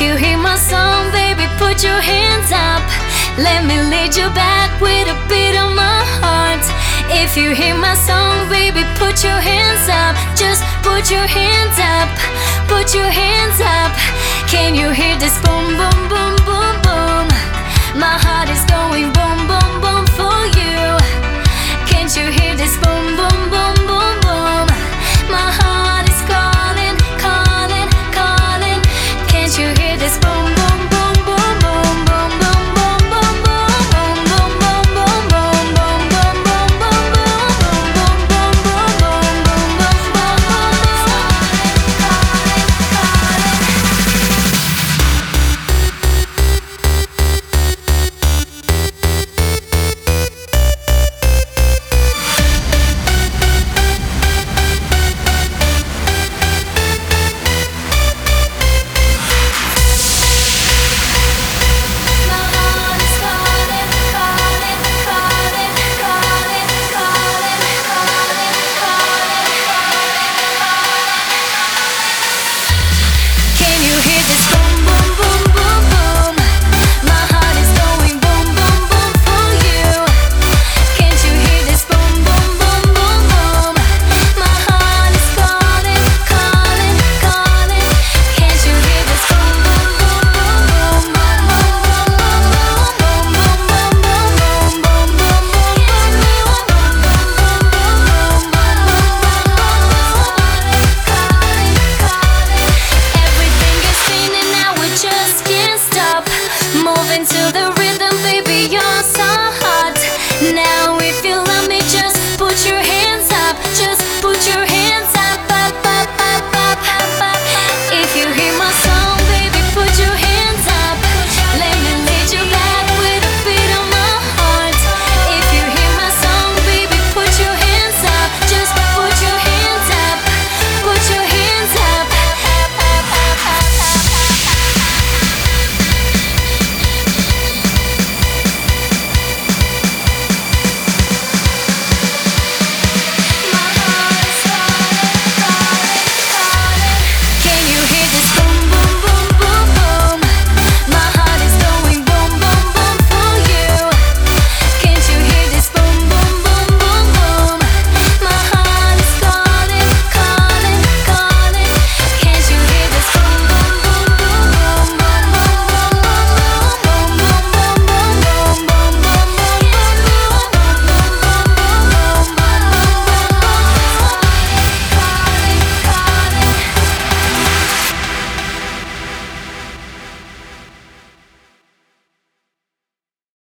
If you hear my song, baby, put your hands up. Let me lead you back with a beat of my heart. If you hear my song, baby, put your hands up. Just put your hands up. Put your hands up. Can you hear this boom, boom, boom, boom?